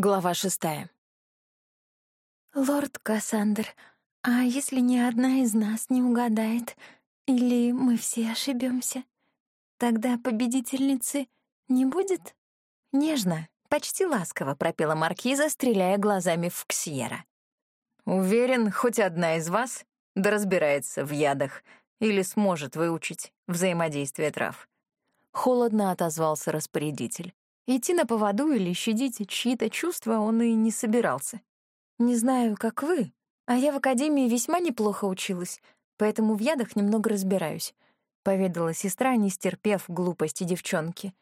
Глава шестая. «Лорд Кассандр, а если ни одна из нас не угадает, или мы все ошибемся, тогда победительницы не будет?» Нежно, почти ласково пропела маркиза, стреляя глазами в Ксьера. «Уверен, хоть одна из вас да разбирается в ядах или сможет выучить взаимодействие трав». Холодно отозвался распорядитель. Идти на поводу или щадить чьи-то чувства он и не собирался. «Не знаю, как вы, а я в академии весьма неплохо училась, поэтому в ядах немного разбираюсь», — поведала сестра, не стерпев глупости девчонки.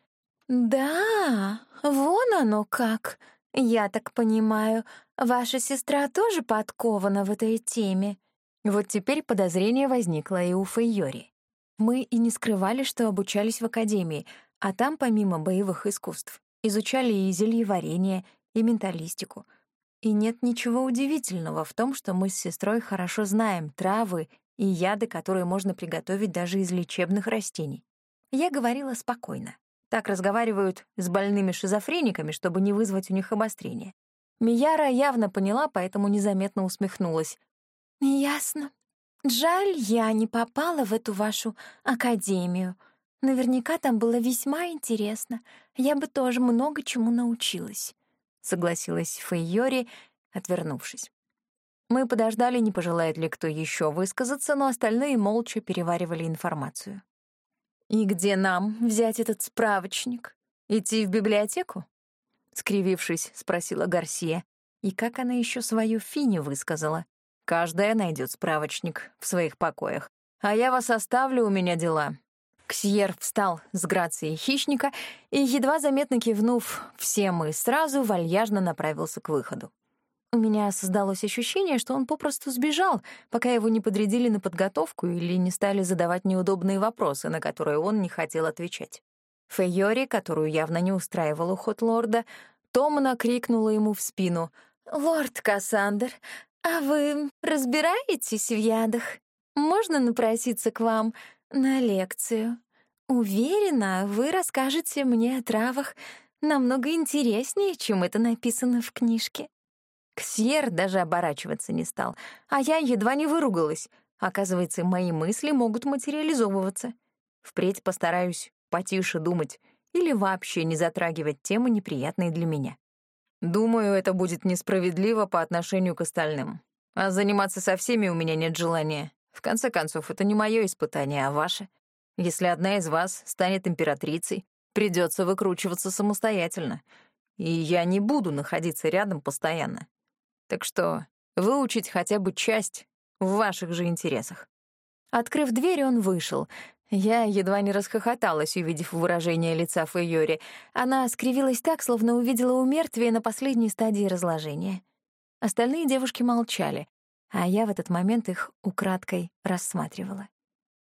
«Да, вон оно как. Я так понимаю, ваша сестра тоже подкована в этой теме». Вот теперь подозрение возникло и у Фейори. Мы и не скрывали, что обучались в академии, а там, помимо боевых искусств, изучали и зельеварение, и менталистику. И нет ничего удивительного в том, что мы с сестрой хорошо знаем травы и яды, которые можно приготовить даже из лечебных растений. Я говорила спокойно. Так разговаривают с больными шизофрениками, чтобы не вызвать у них обострение. Мияра явно поняла, поэтому незаметно усмехнулась. «Ясно. Жаль, я не попала в эту вашу академию. Наверняка там было весьма интересно. Я бы тоже много чему научилась», — согласилась Фейори, отвернувшись. Мы подождали, не пожелает ли кто еще высказаться, но остальные молча переваривали информацию. «И где нам взять этот справочник? Идти в библиотеку?» Скривившись, спросила Гарсия. И как она еще свою финю высказала? «Каждая найдет справочник в своих покоях. А я вас оставлю, у меня дела. Ксьер встал с грацией хищника и, едва заметно кивнув всем и сразу, вальяжно направился к выходу. У меня создалось ощущение, что он попросту сбежал, пока его не подрядили на подготовку или не стали задавать неудобные вопросы, на которые он не хотел отвечать. Фейори, которую явно не устраивал уход лорда, томно крикнула ему в спину. «Лорд Кассандр, а вы разбираетесь в ядах? Можно напроситься к вам на лекцию. Уверена, вы расскажете мне о травах намного интереснее, чем это написано в книжке. Ксьер даже оборачиваться не стал, а я едва не выругалась. Оказывается, мои мысли могут материализовываться. Впредь постараюсь потише думать или вообще не затрагивать темы, неприятные для меня. Думаю, это будет несправедливо по отношению к остальным. А заниматься со всеми у меня нет желания. В конце концов, это не мое испытание, а ваше. Если одна из вас станет императрицей, придется выкручиваться самостоятельно. И я не буду находиться рядом постоянно. Так что выучить хотя бы часть в ваших же интересах. Открыв дверь, он вышел. Я едва не расхохоталась, увидев выражение лица Фейори. Она скривилась так, словно увидела умертвие на последней стадии разложения. Остальные девушки молчали а я в этот момент их украдкой рассматривала.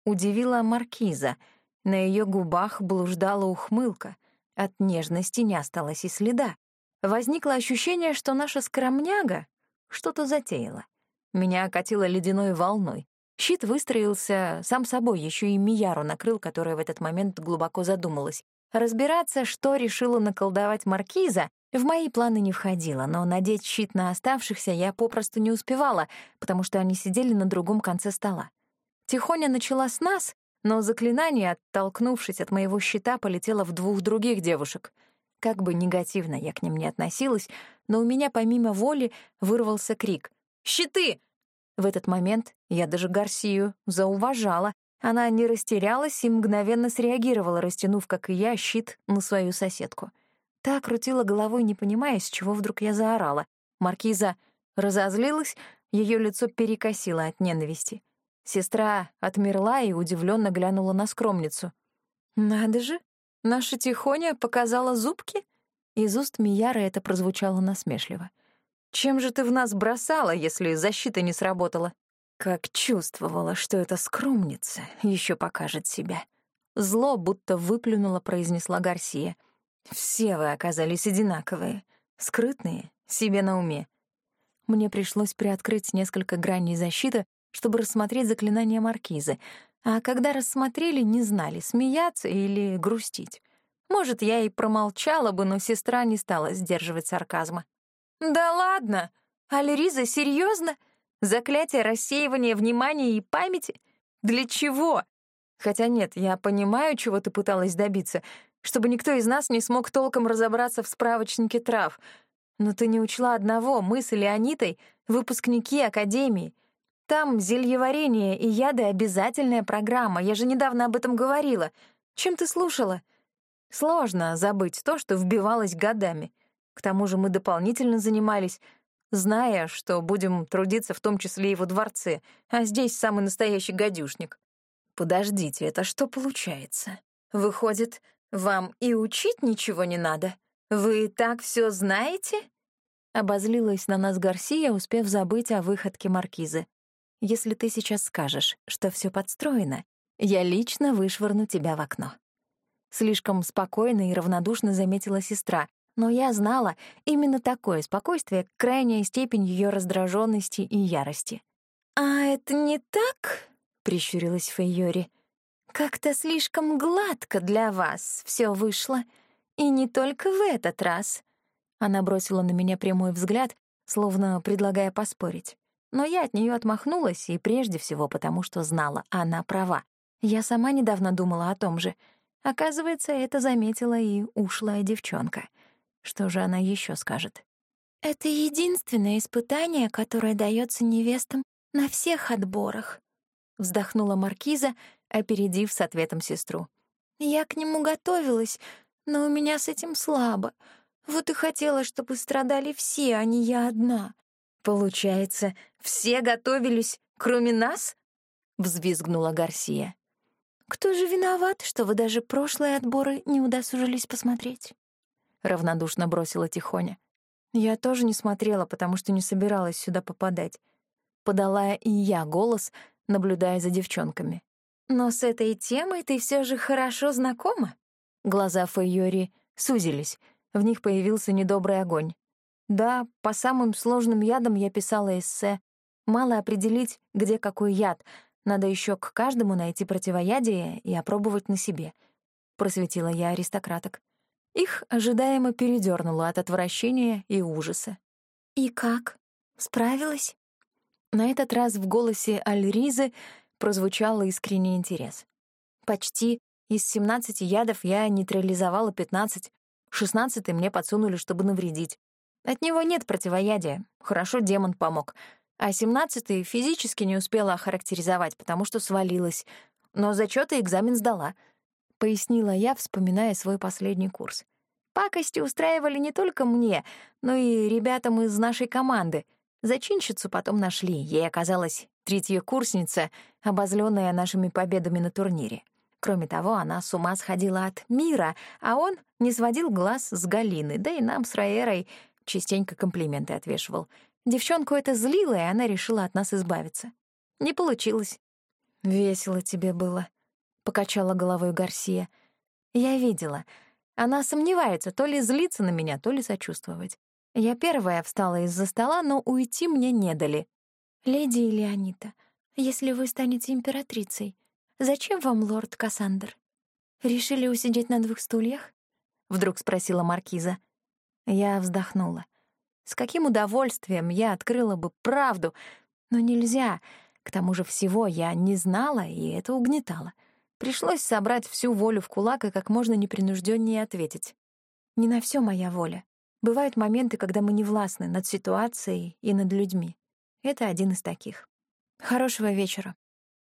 Удивила маркиза. На ее губах блуждала ухмылка. От нежности не осталось и следа. Возникло ощущение, что наша скромняга что-то затеяла. Меня окатило ледяной волной. Щит выстроился сам собой, еще и Мияру накрыл, которая в этот момент глубоко задумалась. Разбираться, что решила наколдовать маркиза, в мои планы не входило, но надеть щит на оставшихся я попросту не успевала, потому что они сидели на другом конце стола. Тихоня начала с нас, но заклинание, оттолкнувшись от моего щита, полетело в двух других девушек. Как бы негативно я к ним не относилась, но у меня помимо воли вырвался крик «Щиты!». В этот момент я даже Гарсию зауважала. Она не растерялась и мгновенно среагировала, растянув, как и я, щит на свою соседку. Так крутила головой, не понимая, с чего вдруг я заорала. Маркиза разозлилась, ее лицо перекосило от ненависти. Сестра отмерла и удивленно глянула на скромницу. «Надо же, наша Тихоня показала зубки?» Из уст Мияры это прозвучало насмешливо. «Чем же ты в нас бросала, если защита не сработала?» Как чувствовала, что эта скромница еще покажет себя. Зло будто выплюнула, произнесла Гарсия — все вы оказались одинаковые, скрытные, себе на уме. Мне пришлось приоткрыть несколько граней защиты, чтобы рассмотреть заклинание маркизы, а когда рассмотрели, не знали, смеяться или грустить. Может, я и промолчала бы, но сестра не стала сдерживать сарказма. «Да ладно! Альриза, серьезно? Заклятие рассеивания внимания и памяти? Для чего? Хотя нет, я понимаю, чего ты пыталась добиться, чтобы никто из нас не смог толком разобраться в справочнике трав. Но ты не учла одного, мы с Леонитой — выпускники Академии. Там зельеварение и яды — обязательная программа, я же недавно об этом говорила. Чем ты слушала? Сложно забыть то, что вбивалось годами. К тому же мы дополнительно занимались, зная, что будем трудиться в том числе и во дворце, а здесь самый настоящий гадюшник. Подождите, это что получается? Выходит, вам и учить ничего не надо? Вы так все знаете? Обозлилась на нас Гарсия, успев забыть о выходке маркизы. Если ты сейчас скажешь, что все подстроено, я лично вышвырну тебя в окно. Слишком спокойно и равнодушно заметила сестра, но я знала, именно такое спокойствие — крайняя степень ее раздраженности и ярости. «А это не так?» — прищурилась Фейори. «Как-то слишком гладко для вас все вышло. И не только в этот раз». Она бросила на меня прямой взгляд, словно предлагая поспорить. Но я от нее отмахнулась, и прежде всего потому, что знала, она права. Я сама недавно думала о том же. Оказывается, это заметила и ушлая девчонка — что же она еще скажет? «Это единственное испытание, которое дается невестам на всех отборах», — вздохнула Маркиза, опередив с ответом сестру. «Я к нему готовилась, но у меня с этим слабо. Вот и хотела, чтобы страдали все, а не я одна». «Получается, все готовились, кроме нас?» — взвизгнула Гарсия. «Кто же виноват, что вы даже прошлые отборы не удосужились посмотреть?» — равнодушно бросила Тихоня. Я тоже не смотрела, потому что не собиралась сюда попадать. Подала и я голос, наблюдая за девчонками. «Но с этой темой ты все же хорошо знакома?» Глаза Фейори сузились, в них появился недобрый огонь. Да, по самым сложным ядам я писала эссе. Мало определить, где какой яд. Надо еще к каждому найти противоядие и опробовать на себе. Просветила я аристократок. Их ожидаемо передернуло от отвращения и ужаса. «И как? Справилась?» На этот раз в голосе Альризы прозвучал искренний интерес. «Почти из 17 ядов я нейтрализовала 15, 16 мне подсунули, чтобы навредить. От него нет противоядия, хорошо демон помог. А 17 физически не успела охарактеризовать, потому что свалилась. Но зачёты экзамен сдала — пояснила я, вспоминая свой последний курс. Пакости устраивали не только мне, но и ребятам из нашей команды. Зачинщицу потом нашли. Ей оказалась третья курсница, обозленная нашими победами на турнире. Кроме того, она с ума сходила от мира, а он не сводил глаз с Галины, да и нам с Раэрой частенько комплименты отвешивал. Девчонку это злило, и она решила от нас избавиться. Не получилось. «Весело тебе было», — покачала головой Гарсия. «Я видела. Она сомневается, то ли злиться на меня, то ли сочувствовать. Я первая встала из-за стола, но уйти мне не дали. «Леди Леонита, если вы станете императрицей, зачем вам лорд Кассандр? Решили усидеть на двух стульях?» — вдруг спросила маркиза. Я вздохнула. С каким удовольствием я открыла бы правду, но нельзя. К тому же всего я не знала, и это угнетало. Пришлось собрать всю волю в кулак и как можно непринуждённее ответить. Не на всё моя воля. Бывают моменты, когда мы не властны над ситуацией и над людьми. Это один из таких. Хорошего вечера.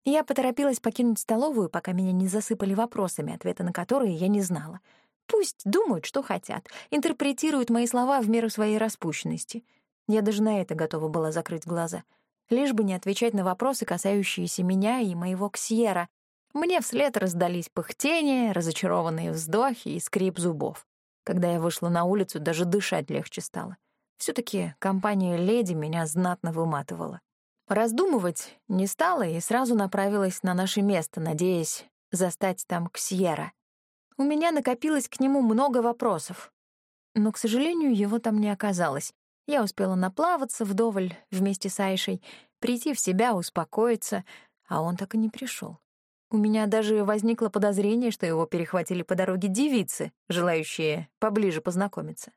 Я поторопилась покинуть столовую, пока меня не засыпали вопросами, ответы на которые я не знала. Пусть думают, что хотят, интерпретируют мои слова в меру своей распущенности. Я даже на это готова была закрыть глаза. Лишь бы не отвечать на вопросы, касающиеся меня и моего Ксьера, мне вслед раздались пыхтения, разочарованные вздохи и скрип зубов. Когда я вышла на улицу, даже дышать легче стало. Все таки компания леди меня знатно выматывала. Раздумывать не стала и сразу направилась на наше место, надеясь застать там Ксьера. У меня накопилось к нему много вопросов. Но, к сожалению, его там не оказалось. Я успела наплаваться вдоволь вместе с Айшей, прийти в себя, успокоиться, а он так и не пришел. У меня даже возникло подозрение, что его перехватили по дороге девицы, желающие поближе познакомиться.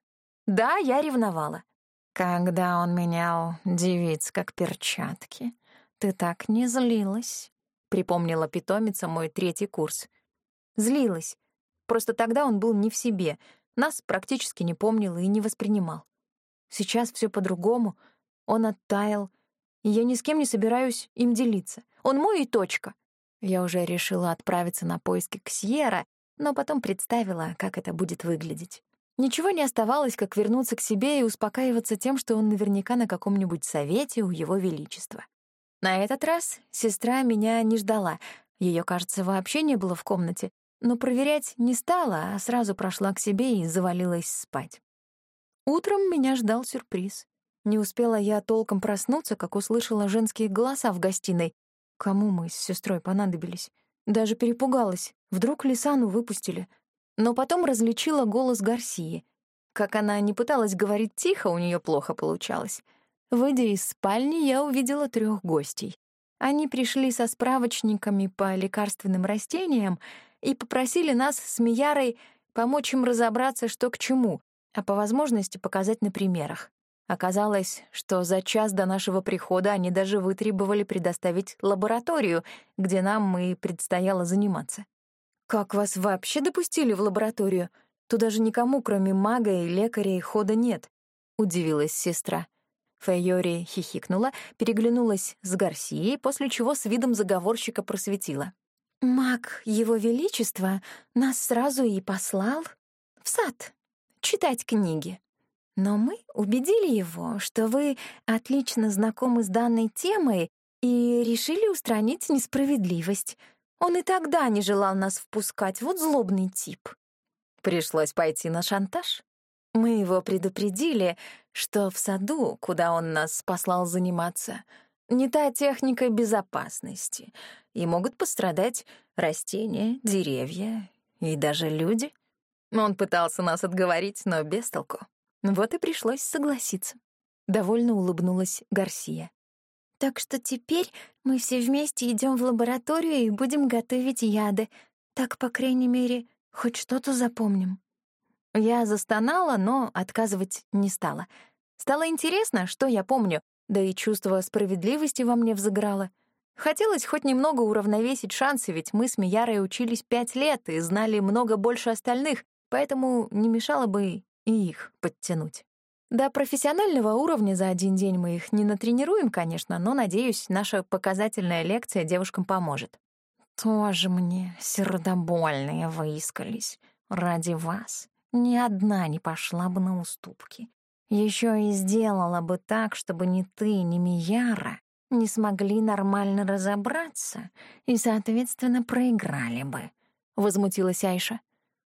Да, я ревновала. Когда он менял девиц как перчатки, ты так не злилась, припомнила питомица мой третий курс. Злилась. Просто тогда он был не в себе, нас практически не помнил и не воспринимал. Сейчас все по-другому. Он оттаял, и я ни с кем не собираюсь им делиться. Он мой и точка. Я уже решила отправиться на поиски Ксьера, но потом представила, как это будет выглядеть. Ничего не оставалось, как вернуться к себе и успокаиваться тем, что он наверняка на каком-нибудь совете у Его Величества. На этот раз сестра меня не ждала. Ее, кажется, вообще не было в комнате, но проверять не стала, а сразу прошла к себе и завалилась спать. Утром меня ждал сюрприз. Не успела я толком проснуться, как услышала женские голоса в гостиной, Кому мы с сестрой понадобились? Даже перепугалась. Вдруг Лисану выпустили. Но потом различила голос Гарсии. Как она не пыталась говорить тихо, у нее плохо получалось. Выйдя из спальни, я увидела трех гостей. Они пришли со справочниками по лекарственным растениям и попросили нас с Миярой помочь им разобраться, что к чему, а по возможности показать на примерах. Оказалось, что за час до нашего прихода они даже вытребовали предоставить лабораторию, где нам и предстояло заниматься. «Как вас вообще допустили в лабораторию? Туда же никому, кроме мага и лекаря, и хода нет», — удивилась сестра. Фейори хихикнула, переглянулась с Гарсией, после чего с видом заговорщика просветила. «Маг Его Величества нас сразу и послал в сад читать книги. Но мы убедили его, что вы отлично знакомы с данной темой и решили устранить несправедливость. Он и тогда не желал нас впускать, вот злобный тип. Пришлось пойти на шантаж. Мы его предупредили, что в саду, куда он нас послал заниматься, не та техника безопасности, и могут пострадать растения, деревья и даже люди. Он пытался нас отговорить, но без толку. Вот и пришлось согласиться. Довольно улыбнулась Гарсия. Так что теперь мы все вместе идем в лабораторию и будем готовить яды. Так, по крайней мере, хоть что-то запомним. Я застонала, но отказывать не стала. Стало интересно, что я помню, да и чувство справедливости во мне взыграло. Хотелось хоть немного уравновесить шансы, ведь мы с Миярой учились пять лет и знали много больше остальных, поэтому не мешало бы и их подтянуть. До профессионального уровня за один день мы их не натренируем, конечно, но, надеюсь, наша показательная лекция девушкам поможет. Тоже мне сердобольные выискались. Ради вас ни одна не пошла бы на уступки. Еще и сделала бы так, чтобы ни ты, ни Мияра не смогли нормально разобраться и, соответственно, проиграли бы. Возмутилась Айша.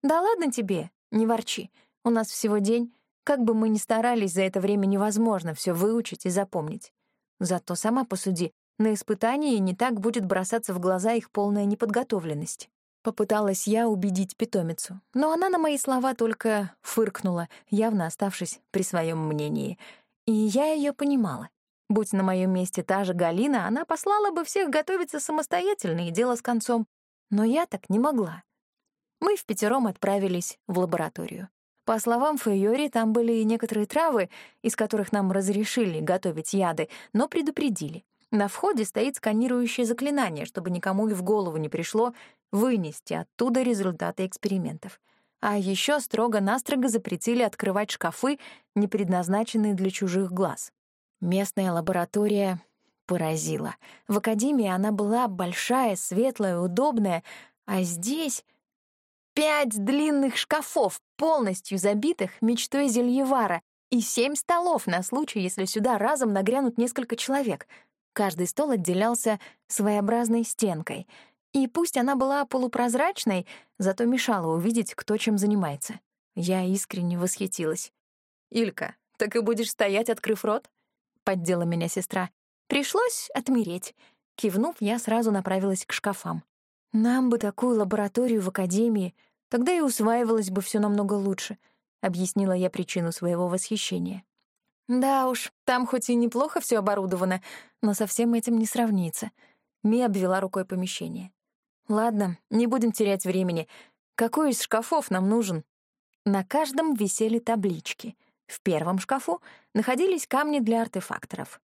«Да ладно тебе, не ворчи. У нас всего день. Как бы мы ни старались, за это время невозможно все выучить и запомнить. Зато сама посуди, на испытании не так будет бросаться в глаза их полная неподготовленность. Попыталась я убедить питомицу, но она на мои слова только фыркнула, явно оставшись при своем мнении. И я ее понимала. Будь на моем месте та же Галина, она послала бы всех готовиться самостоятельно и дело с концом. Но я так не могла. Мы в пятером отправились в лабораторию. По словам Фейори, там были и некоторые травы, из которых нам разрешили готовить яды, но предупредили. На входе стоит сканирующее заклинание, чтобы никому и в голову не пришло вынести оттуда результаты экспериментов. А еще строго-настрого запретили открывать шкафы, не предназначенные для чужих глаз. Местная лаборатория поразила. В академии она была большая, светлая, удобная, а здесь Пять длинных шкафов, полностью забитых мечтой Зельевара, и семь столов на случай, если сюда разом нагрянут несколько человек. Каждый стол отделялся своеобразной стенкой. И пусть она была полупрозрачной, зато мешала увидеть, кто чем занимается. Я искренне восхитилась. «Илька, так и будешь стоять, открыв рот?» — поддела меня сестра. Пришлось отмереть. Кивнув, я сразу направилась к шкафам. Нам бы такую лабораторию в академии, тогда и усваивалось бы все намного лучше, объяснила я причину своего восхищения. Да уж, там хоть и неплохо все оборудовано, но со всем этим не сравнится. Ми обвела рукой помещение. Ладно, не будем терять времени. Какой из шкафов нам нужен? На каждом висели таблички. В первом шкафу находились камни для артефакторов.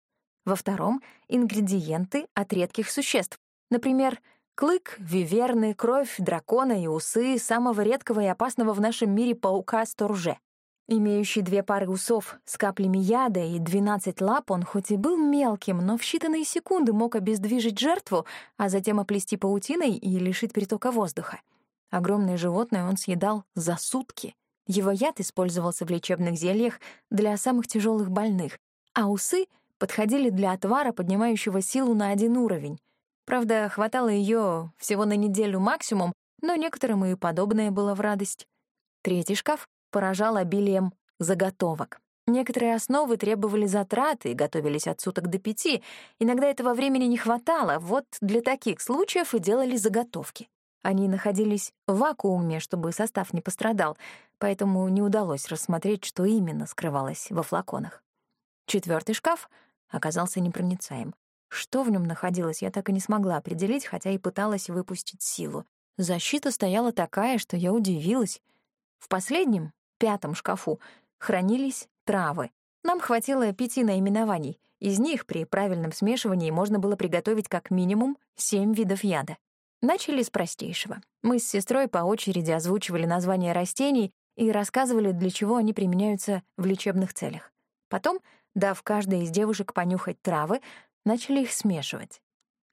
Во втором — ингредиенты от редких существ. Например, клык, виверны, кровь дракона и усы самого редкого и опасного в нашем мире паука Сторже. Имеющий две пары усов с каплями яда и 12 лап, он хоть и был мелким, но в считанные секунды мог обездвижить жертву, а затем оплести паутиной и лишить притока воздуха. Огромное животное он съедал за сутки. Его яд использовался в лечебных зельях для самых тяжелых больных, а усы подходили для отвара, поднимающего силу на один уровень. Правда, хватало ее всего на неделю максимум, но некоторым и подобное было в радость. Третий шкаф поражал обилием заготовок. Некоторые основы требовали затраты и готовились от суток до пяти. Иногда этого времени не хватало, вот для таких случаев и делали заготовки. Они находились в вакууме, чтобы состав не пострадал, поэтому не удалось рассмотреть, что именно скрывалось во флаконах. Четвертый шкаф оказался непроницаем. Что в нем находилось, я так и не смогла определить, хотя и пыталась выпустить силу. Защита стояла такая, что я удивилась. В последнем, пятом шкафу хранились травы. Нам хватило пяти наименований. Из них при правильном смешивании можно было приготовить как минимум семь видов яда. Начали с простейшего. Мы с сестрой по очереди озвучивали названия растений и рассказывали, для чего они применяются в лечебных целях. Потом, дав каждой из девушек понюхать травы, начали их смешивать.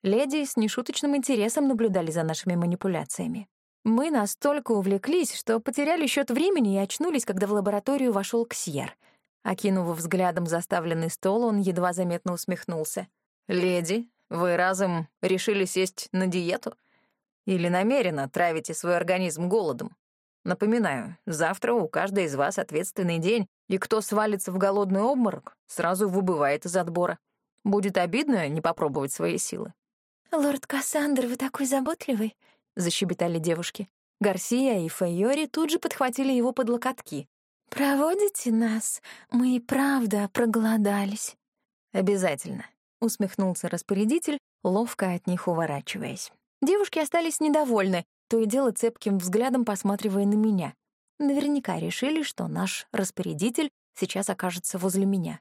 Леди с нешуточным интересом наблюдали за нашими манипуляциями. Мы настолько увлеклись, что потеряли счет времени и очнулись, когда в лабораторию вошел Ксьер. Окинув взглядом заставленный стол, он едва заметно усмехнулся. «Леди, вы разом решили сесть на диету? Или намеренно травите свой организм голодом? Напоминаю, завтра у каждой из вас ответственный день, и кто свалится в голодный обморок, сразу выбывает из отбора. Будет обидно не попробовать свои силы». «Лорд Кассандр, вы такой заботливый», — защебетали девушки. Гарсия и Фейори тут же подхватили его под локотки. «Проводите нас? Мы и правда проголодались». «Обязательно», — усмехнулся распорядитель, ловко от них уворачиваясь. Девушки остались недовольны, то и дело цепким взглядом посматривая на меня. Наверняка решили, что наш распорядитель сейчас окажется возле меня.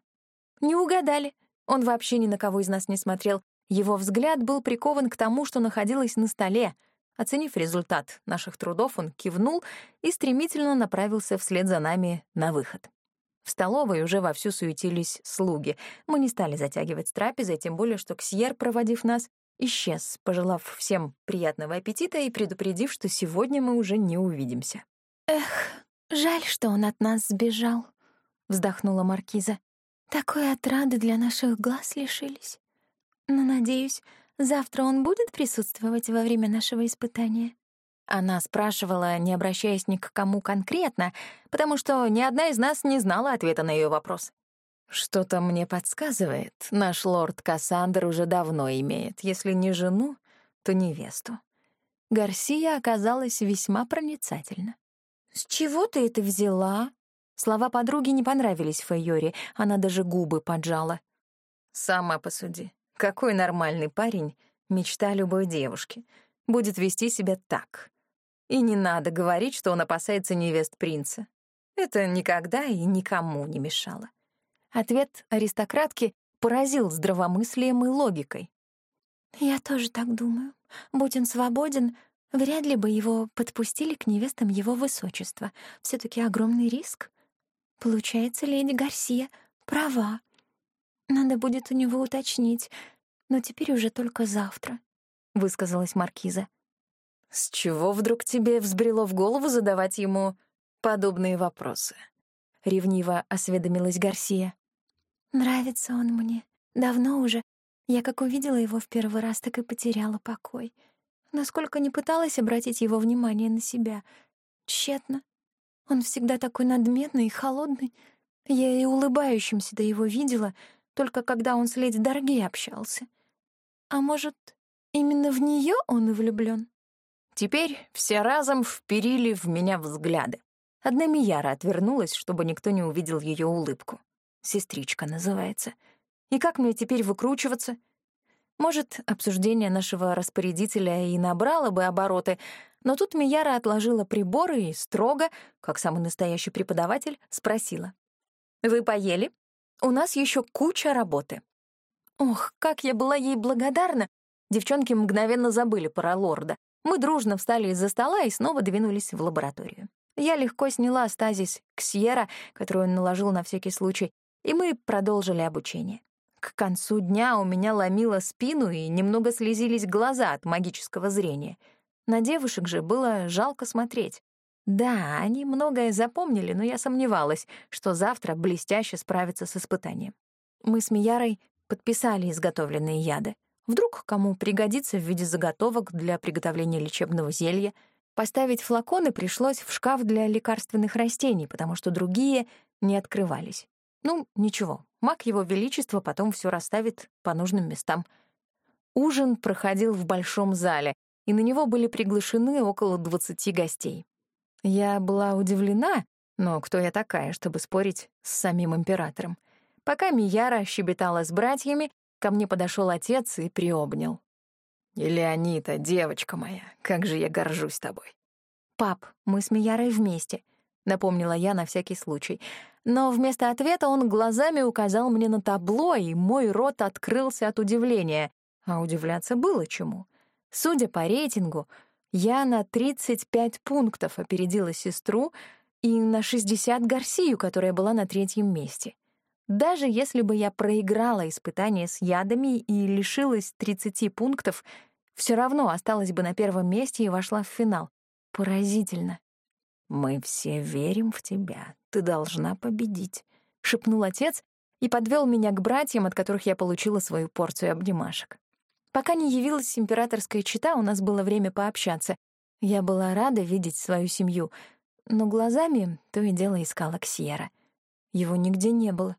Не угадали. Он вообще ни на кого из нас не смотрел. Его взгляд был прикован к тому, что находилось на столе — Оценив результат наших трудов, он кивнул и стремительно направился вслед за нами на выход. В столовой уже вовсю суетились слуги. Мы не стали затягивать с трапезой, тем более что Ксьер, проводив нас, исчез, пожелав всем приятного аппетита и предупредив, что сегодня мы уже не увидимся. «Эх, жаль, что он от нас сбежал», — вздохнула Маркиза. «Такой отрады для наших глаз лишились. Но, надеюсь, Завтра он будет присутствовать во время нашего испытания?» Она спрашивала, не обращаясь ни к кому конкретно, потому что ни одна из нас не знала ответа на ее вопрос. «Что-то мне подсказывает, наш лорд Кассандр уже давно имеет, если не жену, то невесту». Гарсия оказалась весьма проницательна. «С чего ты это взяла?» Слова подруги не понравились Фейоре, она даже губы поджала. «Сама посуди. Какой нормальный парень, мечта любой девушки, будет вести себя так? И не надо говорить, что он опасается невест принца. Это никогда и никому не мешало. Ответ аристократки поразил здравомыслием и логикой. «Я тоже так думаю. Будь он свободен, вряд ли бы его подпустили к невестам его высочества. все таки огромный риск. Получается, леди Гарсия права. Надо будет у него уточнить, но теперь уже только завтра», — высказалась Маркиза. «С чего вдруг тебе взбрело в голову задавать ему подобные вопросы?» — ревниво осведомилась Гарсия. «Нравится он мне. Давно уже. Я как увидела его в первый раз, так и потеряла покой. Насколько не пыталась обратить его внимание на себя. Тщетно. Он всегда такой надменный и холодный. Я и улыбающимся до его видела — только когда он с леди Дорги общался. А может, именно в нее он и влюблен? Теперь все разом вперили в меня взгляды. Одна Мияра отвернулась, чтобы никто не увидел ее улыбку. «Сестричка» называется. И как мне теперь выкручиваться? Может, обсуждение нашего распорядителя и набрало бы обороты, но тут Мияра отложила приборы и строго, как самый настоящий преподаватель, спросила. «Вы поели? У нас еще куча работы». Ох, как я была ей благодарна! Девчонки мгновенно забыли про лорда. Мы дружно встали из-за стола и снова двинулись в лабораторию. Я легко сняла стазис Ксьера, которую он наложил на всякий случай, и мы продолжили обучение. К концу дня у меня ломило спину и немного слезились глаза от магического зрения. На девушек же было жалко смотреть. Да, они многое запомнили, но я сомневалась, что завтра блестяще справятся с испытанием. Мы с Миярой подписали изготовленные яды. Вдруг кому пригодится в виде заготовок для приготовления лечебного зелья. Поставить флаконы пришлось в шкаф для лекарственных растений, потому что другие не открывались. Ну, ничего, маг его величества потом все расставит по нужным местам. Ужин проходил в большом зале, и на него были приглашены около двадцати гостей. Я была удивлена, но кто я такая, чтобы спорить с самим императором? Пока Мияра щебетала с братьями, ко мне подошел отец и приобнял. «Элеонита, девочка моя, как же я горжусь тобой!» «Пап, мы с Миярой вместе», — напомнила я на всякий случай — но вместо ответа он глазами указал мне на табло, и мой рот открылся от удивления. А удивляться было чему. Судя по рейтингу, я на 35 пунктов опередила сестру и на 60 Гарсию, которая была на третьем месте. Даже если бы я проиграла испытание с ядами и лишилась 30 пунктов, все равно осталась бы на первом месте и вошла в финал. Поразительно. «Мы все верим в тебя. Ты должна победить», — шепнул отец и подвел меня к братьям, от которых я получила свою порцию обнимашек. Пока не явилась императорская чита, у нас было время пообщаться. Я была рада видеть свою семью, но глазами то и дело искала Ксьера. Его нигде не было.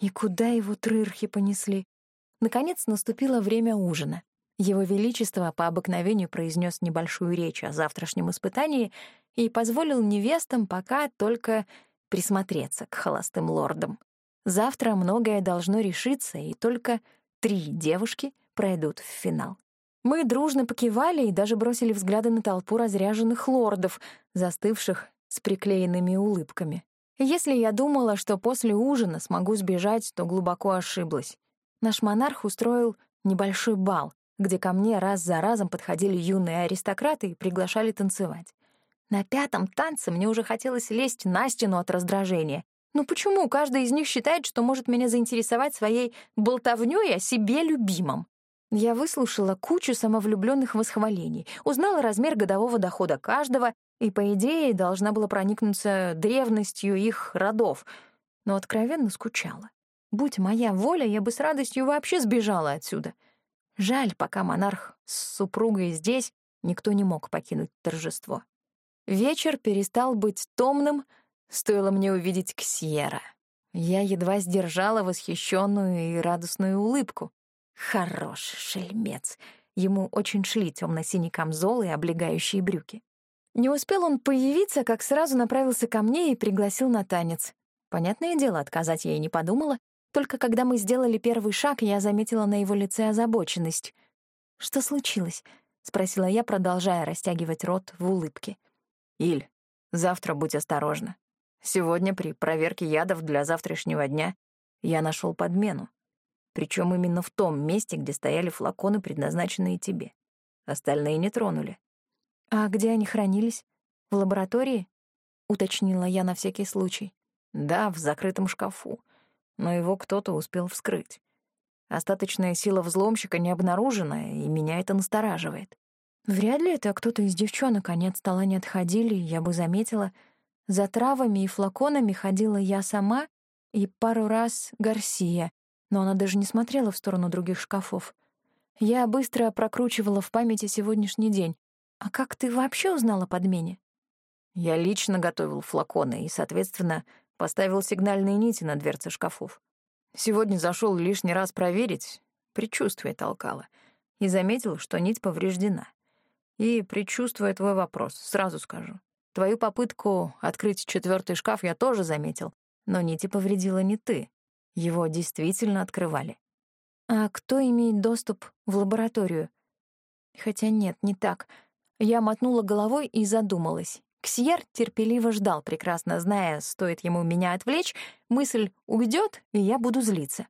И куда его трырхи понесли? Наконец наступило время ужина. Его Величество по обыкновению произнес небольшую речь о завтрашнем испытании и позволил невестам пока только присмотреться к холостым лордам. Завтра многое должно решиться, и только три девушки пройдут в финал. Мы дружно покивали и даже бросили взгляды на толпу разряженных лордов, застывших с приклеенными улыбками. Если я думала, что после ужина смогу сбежать, то глубоко ошиблась. Наш монарх устроил небольшой бал, где ко мне раз за разом подходили юные аристократы и приглашали танцевать. На пятом танце мне уже хотелось лезть на стену от раздражения. Ну почему каждый из них считает, что может меня заинтересовать своей болтовнёй о себе любимом? Я выслушала кучу самовлюбленных восхвалений, узнала размер годового дохода каждого и, по идее, должна была проникнуться древностью их родов, но откровенно скучала. Будь моя воля, я бы с радостью вообще сбежала отсюда. Жаль, пока монарх с супругой здесь, никто не мог покинуть торжество. Вечер перестал быть томным, стоило мне увидеть Ксьера. Я едва сдержала восхищенную и радостную улыбку. Хорош шельмец. Ему очень шли темно-синий камзол и облегающие брюки. Не успел он появиться, как сразу направился ко мне и пригласил на танец. Понятное дело, отказать я и не подумала. Только когда мы сделали первый шаг, я заметила на его лице озабоченность. «Что случилось?» — спросила я, продолжая растягивать рот в улыбке. Иль, завтра будь осторожна. Сегодня при проверке ядов для завтрашнего дня я нашел подмену. Причем именно в том месте, где стояли флаконы, предназначенные тебе. Остальные не тронули. «А где они хранились? В лаборатории?» — уточнила я на всякий случай. «Да, в закрытом шкафу. Но его кто-то успел вскрыть. Остаточная сила взломщика не обнаружена, и меня это настораживает. Вряд ли это кто-то из девчонок, они от стола не отходили, я бы заметила. За травами и флаконами ходила я сама и пару раз Гарсия, но она даже не смотрела в сторону других шкафов. Я быстро прокручивала в памяти сегодняшний день. «А как ты вообще узнала о подмене?» Я лично готовил флаконы и, соответственно, поставил сигнальные нити на дверцы шкафов. Сегодня зашел лишний раз проверить, предчувствие толкало, и заметил, что нить повреждена. И, предчувствуя твой вопрос, сразу скажу. Твою попытку открыть четвертый шкаф я тоже заметил, но нити повредила не ты. Его действительно открывали. А кто имеет доступ в лабораторию? Хотя нет, не так. Я мотнула головой и задумалась. Ксьер терпеливо ждал, прекрасно зная, стоит ему меня отвлечь, мысль уйдет, и я буду злиться.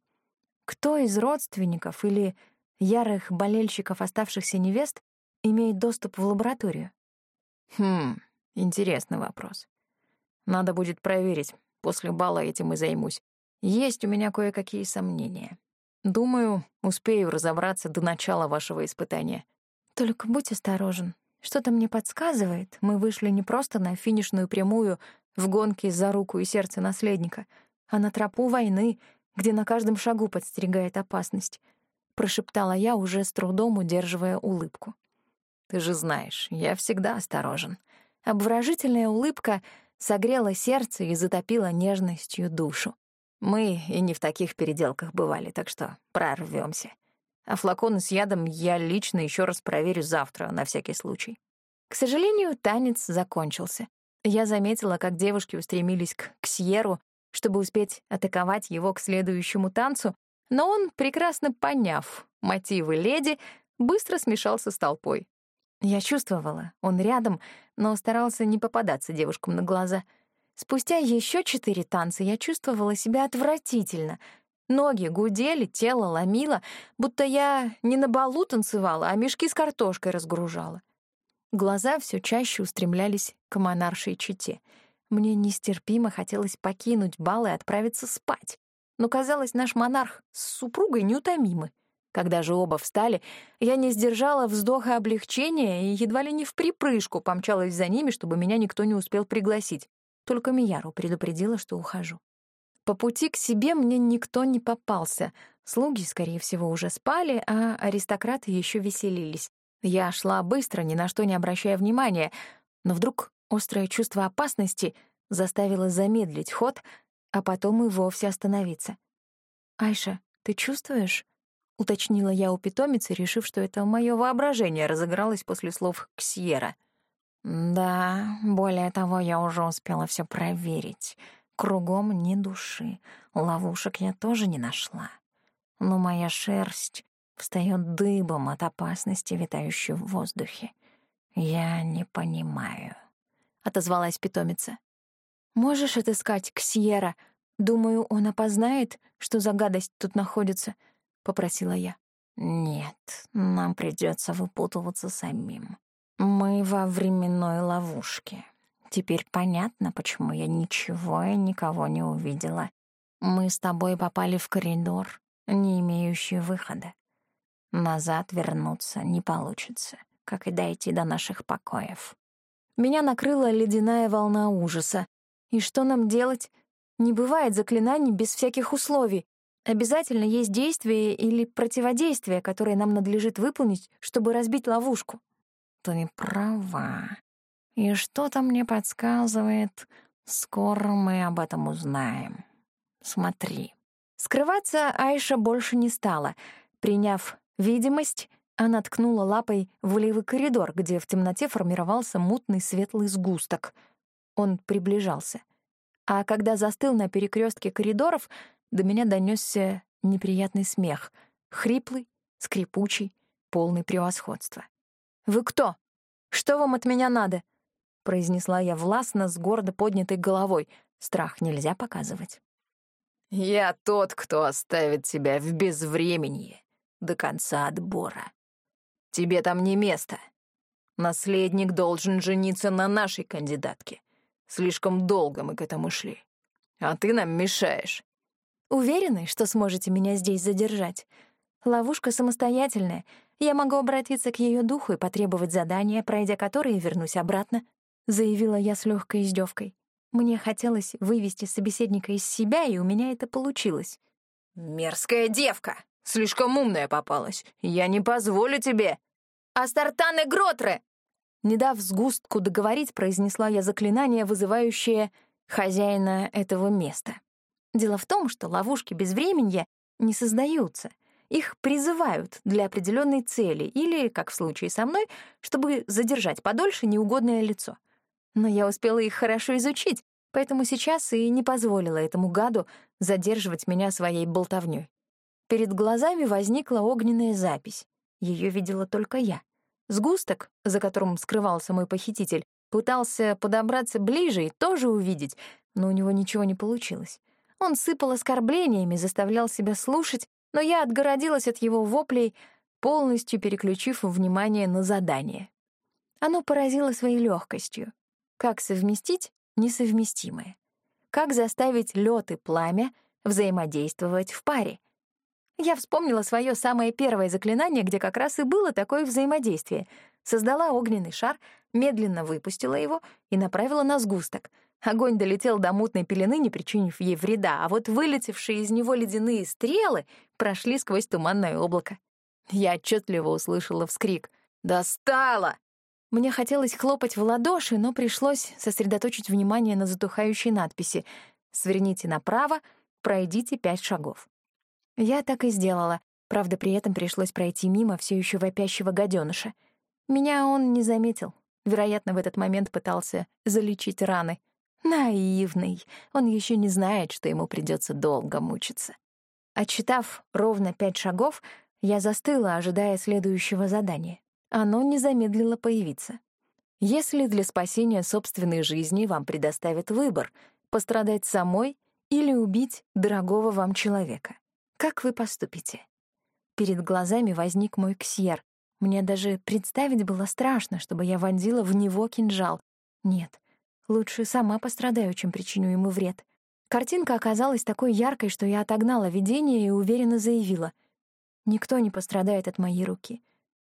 Кто из родственников или ярых болельщиков оставшихся невест имеет доступ в лабораторию? Хм, интересный вопрос. Надо будет проверить. После бала этим и займусь. Есть у меня кое-какие сомнения. Думаю, успею разобраться до начала вашего испытания. Только будь осторожен. Что-то мне подсказывает, мы вышли не просто на финишную прямую в гонке за руку и сердце наследника, а на тропу войны, где на каждом шагу подстерегает опасность, прошептала я, уже с трудом удерживая улыбку. Ты же знаешь, я всегда осторожен. Обворожительная улыбка согрела сердце и затопила нежностью душу. Мы и не в таких переделках бывали, так что прорвемся. А флаконы с ядом я лично еще раз проверю завтра, на всякий случай. К сожалению, танец закончился. Я заметила, как девушки устремились к Ксьеру, чтобы успеть атаковать его к следующему танцу, но он, прекрасно поняв мотивы леди, быстро смешался с толпой. Я чувствовала, он рядом, но старался не попадаться девушкам на глаза. Спустя еще четыре танца я чувствовала себя отвратительно — Ноги гудели, тело ломило, будто я не на балу танцевала, а мешки с картошкой разгружала. Глаза все чаще устремлялись к монаршей чете. Мне нестерпимо хотелось покинуть бал и отправиться спать. Но, казалось, наш монарх с супругой неутомимы. Когда же оба встали, я не сдержала вздоха облегчения и едва ли не в припрыжку помчалась за ними, чтобы меня никто не успел пригласить. Только Мияру предупредила, что ухожу. По пути к себе мне никто не попался. Слуги, скорее всего, уже спали, а аристократы еще веселились. Я шла быстро, ни на что не обращая внимания, но вдруг острое чувство опасности заставило замедлить ход, а потом и вовсе остановиться. «Айша, ты чувствуешь?» — уточнила я у питомицы, решив, что это мое воображение разыгралось после слов Ксьера. «Да, более того, я уже успела все проверить», Кругом ни души, ловушек я тоже не нашла. Но моя шерсть встает дыбом от опасности, витающей в воздухе. Я не понимаю, — отозвалась питомица. «Можешь отыскать Ксьера? Думаю, он опознает, что за гадость тут находится», — попросила я. «Нет, нам придется выпутываться самим. Мы во временной ловушке. Теперь понятно, почему я ничего и никого не увидела. Мы с тобой попали в коридор, не имеющий выхода. Назад вернуться не получится, как и дойти до наших покоев. Меня накрыла ледяная волна ужаса. И что нам делать? Не бывает заклинаний без всяких условий. Обязательно есть действие или противодействие, которое нам надлежит выполнить, чтобы разбить ловушку. Ты права. И что-то мне подсказывает, скоро мы об этом узнаем. Смотри. Скрываться Айша больше не стала. Приняв видимость, она ткнула лапой в левый коридор, где в темноте формировался мутный светлый сгусток. Он приближался. А когда застыл на перекрестке коридоров, до меня донесся неприятный смех, хриплый, скрипучий, полный превосходства. «Вы кто? Что вам от меня надо?» Произнесла я властно с гордо поднятой головой. Страх нельзя показывать. «Я тот, кто оставит тебя в безвременье до конца отбора. Тебе там не место. Наследник должен жениться на нашей кандидатке. Слишком долго мы к этому шли. А ты нам мешаешь». «Уверены, что сможете меня здесь задержать? Ловушка самостоятельная. Я могу обратиться к ее духу и потребовать задания, пройдя которое вернусь обратно заявила я с легкой издевкой. Мне хотелось вывести собеседника из себя, и у меня это получилось. «Мерзкая девка! Слишком умная попалась! Я не позволю тебе!» «Астартаны Гротре!» Не дав сгустку договорить, произнесла я заклинание, вызывающее хозяина этого места. Дело в том, что ловушки безвременья не создаются. Их призывают для определенной цели или, как в случае со мной, чтобы задержать подольше неугодное лицо но я успела их хорошо изучить, поэтому сейчас и не позволила этому гаду задерживать меня своей болтовнёй. Перед глазами возникла огненная запись. Ее видела только я. Сгусток, за которым скрывался мой похититель, пытался подобраться ближе и тоже увидеть, но у него ничего не получилось. Он сыпал оскорблениями, заставлял себя слушать, но я отгородилась от его воплей, полностью переключив внимание на задание. Оно поразило своей легкостью. Как совместить несовместимое? Как заставить лед и пламя взаимодействовать в паре? Я вспомнила свое самое первое заклинание, где как раз и было такое взаимодействие. Создала огненный шар, медленно выпустила его и направила на сгусток. Огонь долетел до мутной пелены, не причинив ей вреда, а вот вылетевшие из него ледяные стрелы прошли сквозь туманное облако. Я отчетливо услышала вскрик «Достала!». Мне хотелось хлопать в ладоши, но пришлось сосредоточить внимание на затухающей надписи «Сверните направо, пройдите пять шагов». Я так и сделала. Правда, при этом пришлось пройти мимо все еще вопящего гаденыша. Меня он не заметил. Вероятно, в этот момент пытался залечить раны. Наивный. Он еще не знает, что ему придется долго мучиться. Отчитав ровно пять шагов, я застыла, ожидая следующего задания. Оно не замедлило появиться. Если для спасения собственной жизни вам предоставят выбор — пострадать самой или убить дорогого вам человека. Как вы поступите? Перед глазами возник мой ксьер. Мне даже представить было страшно, чтобы я вонзила в него кинжал. Нет, лучше сама пострадаю, чем причиню ему вред. Картинка оказалась такой яркой, что я отогнала видение и уверенно заявила. Никто не пострадает от моей руки,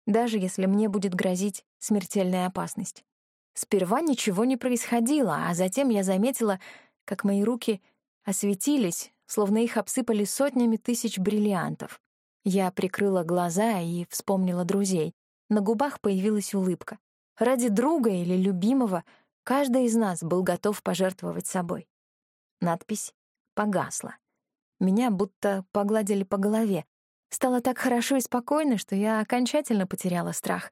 даже если мне будет грозить смертельная опасность. Сперва ничего не происходило, а затем я заметила, как мои руки осветились, словно их обсыпали сотнями тысяч бриллиантов. Я прикрыла глаза и вспомнила друзей. На губах появилась улыбка. Ради друга или любимого каждый из нас был готов пожертвовать собой. Надпись погасла. Меня будто погладили по голове. Стало так хорошо и спокойно, что я окончательно потеряла страх.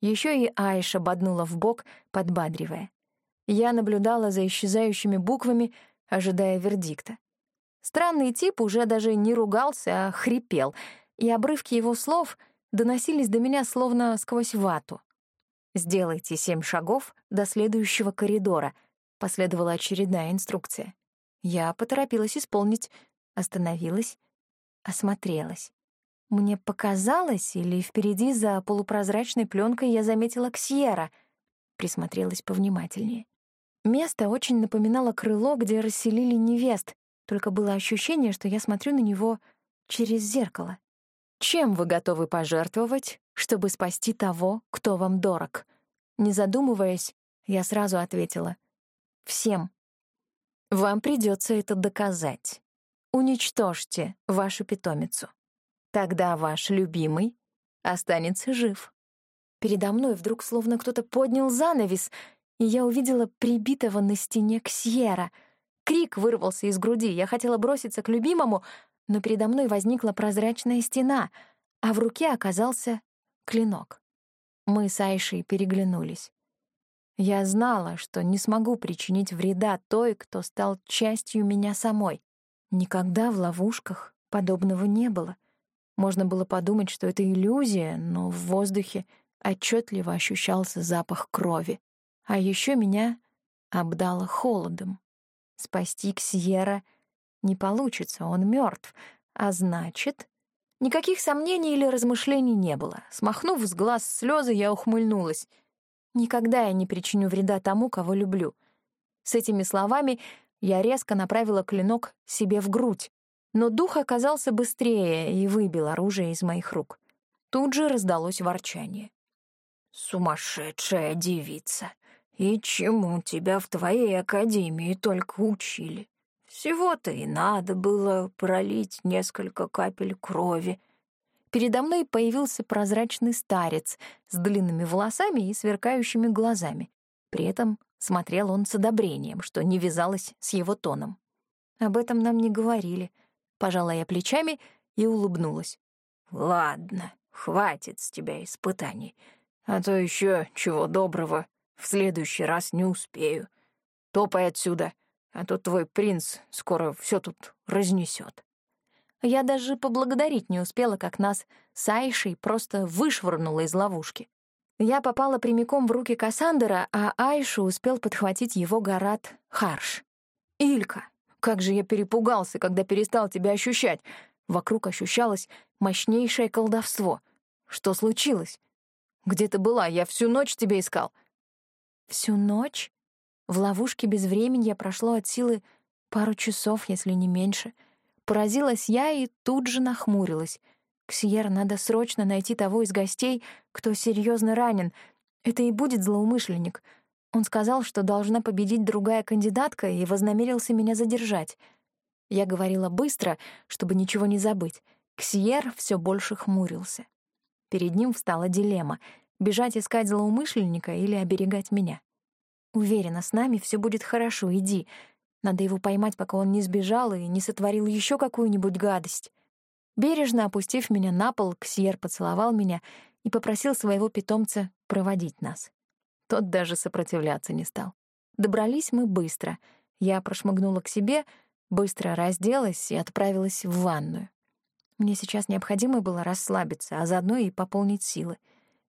Еще и Айша боднула в бок, подбадривая. Я наблюдала за исчезающими буквами, ожидая вердикта. Странный тип уже даже не ругался, а хрипел, и обрывки его слов доносились до меня словно сквозь вату. «Сделайте семь шагов до следующего коридора», — последовала очередная инструкция. Я поторопилась исполнить, остановилась, осмотрелась. Мне показалось, или впереди за полупрозрачной пленкой я заметила Ксьера, присмотрелась повнимательнее. Место очень напоминало крыло, где расселили невест, только было ощущение, что я смотрю на него через зеркало. Чем вы готовы пожертвовать, чтобы спасти того, кто вам дорог? Не задумываясь, я сразу ответила. Всем. Вам придется это доказать. Уничтожьте вашу питомицу. Тогда ваш любимый останется жив. Передо мной вдруг словно кто-то поднял занавес, и я увидела прибитого на стене Ксьера — Крик вырвался из груди. Я хотела броситься к любимому, но передо мной возникла прозрачная стена, а в руке оказался клинок. Мы с Айшей переглянулись. Я знала, что не смогу причинить вреда той, кто стал частью меня самой. Никогда в ловушках подобного не было. Можно было подумать, что это иллюзия, но в воздухе отчетливо ощущался запах крови. А еще меня обдало холодом. Спасти Ксьера не получится, он мертв, а значит... Никаких сомнений или размышлений не было. Смахнув с глаз слезы, я ухмыльнулась. Никогда я не причиню вреда тому, кого люблю. С этими словами я резко направила клинок себе в грудь, но дух оказался быстрее и выбил оружие из моих рук. Тут же раздалось ворчание. «Сумасшедшая девица! И чему тебя в твоей академии только учили? Всего-то и надо было пролить несколько капель крови. Передо мной появился прозрачный старец с длинными волосами и сверкающими глазами. При этом смотрел он с одобрением, что не вязалось с его тоном. Об этом нам не говорили. Пожала я плечами и улыбнулась. «Ладно, хватит с тебя испытаний, а то еще чего доброго в следующий раз не успею. Топай отсюда, а то твой принц скоро все тут разнесет. Я даже поблагодарить не успела, как нас с Айшей просто вышвырнуло из ловушки. Я попала прямиком в руки Кассандра, а Айшу успел подхватить его Гарат Харш. «Илька, как же я перепугался, когда перестал тебя ощущать!» Вокруг ощущалось мощнейшее колдовство. Что случилось? Где ты была? Я всю ночь тебя искал. Всю ночь? В ловушке без времени прошло от силы пару часов, если не меньше. Поразилась я и тут же нахмурилась. Ксьер, надо срочно найти того из гостей, кто серьезно ранен. Это и будет злоумышленник. Он сказал, что должна победить другая кандидатка и вознамерился меня задержать. Я говорила быстро, чтобы ничего не забыть. Ксьер все больше хмурился. Перед ним встала дилемма — бежать искать злоумышленника или оберегать меня. Уверена, с нами все будет хорошо, иди. Надо его поймать, пока он не сбежал и не сотворил еще какую-нибудь гадость. Бережно опустив меня на пол, Ксьер поцеловал меня и попросил своего питомца проводить нас. Тот даже сопротивляться не стал. Добрались мы быстро. Я прошмыгнула к себе, быстро разделась и отправилась в ванную. Мне сейчас необходимо было расслабиться, а заодно и пополнить силы.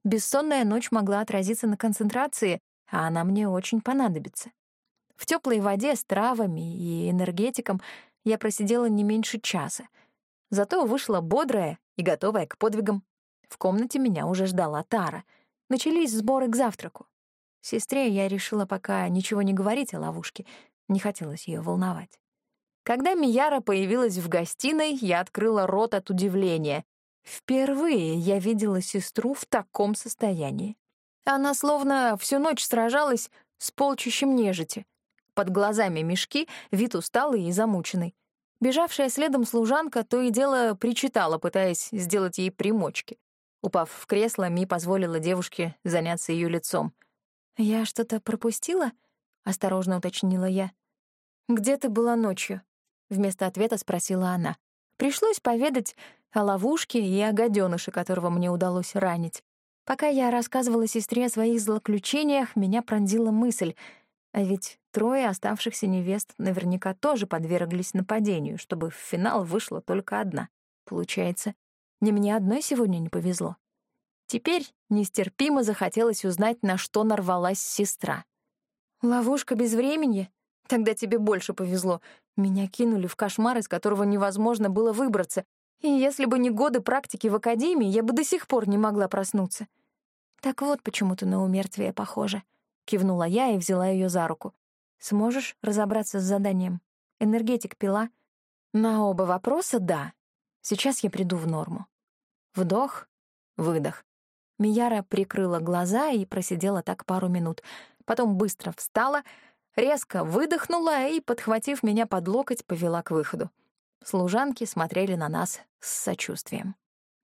Бессонная ночь могла отразиться на концентрации, а она мне очень понадобится. В теплой воде с травами и энергетиком я просидела не меньше часа. Зато вышла бодрая и готовая к подвигам. В комнате меня уже ждала Тара. Начались сборы к завтраку. Сестре я решила пока ничего не говорить о ловушке, не хотелось ее волновать. Когда Мияра появилась в гостиной, я открыла рот от удивления. Впервые я видела сестру в таком состоянии. Она словно всю ночь сражалась с полчищем нежити. Под глазами мешки, вид усталый и замученный. Бежавшая следом служанка то и дело причитала, пытаясь сделать ей примочки. Упав в кресло, Ми позволила девушке заняться ее лицом. «Я что-то пропустила?» — осторожно уточнила я. «Где ты была ночью?» — вместо ответа спросила она. Пришлось поведать о ловушке и о гадёныше, которого мне удалось ранить. Пока я рассказывала сестре о своих злоключениях, меня пронзила мысль, а ведь трое оставшихся невест наверняка тоже подверглись нападению, чтобы в финал вышла только одна. Получается, не мне одной сегодня не повезло. Теперь нестерпимо захотелось узнать, на что нарвалась сестра. «Ловушка без времени? Тогда тебе больше повезло. Меня кинули в кошмар, из которого невозможно было выбраться. И если бы не годы практики в академии, я бы до сих пор не могла проснуться. Так вот почему ты на умертвие похожа. Кивнула я и взяла ее за руку. Сможешь разобраться с заданием? Энергетик пила? На оба вопроса — да. Сейчас я приду в норму. Вдох, выдох. Мияра прикрыла глаза и просидела так пару минут. Потом быстро встала, резко выдохнула и, подхватив меня под локоть, повела к выходу. Служанки смотрели на нас с сочувствием.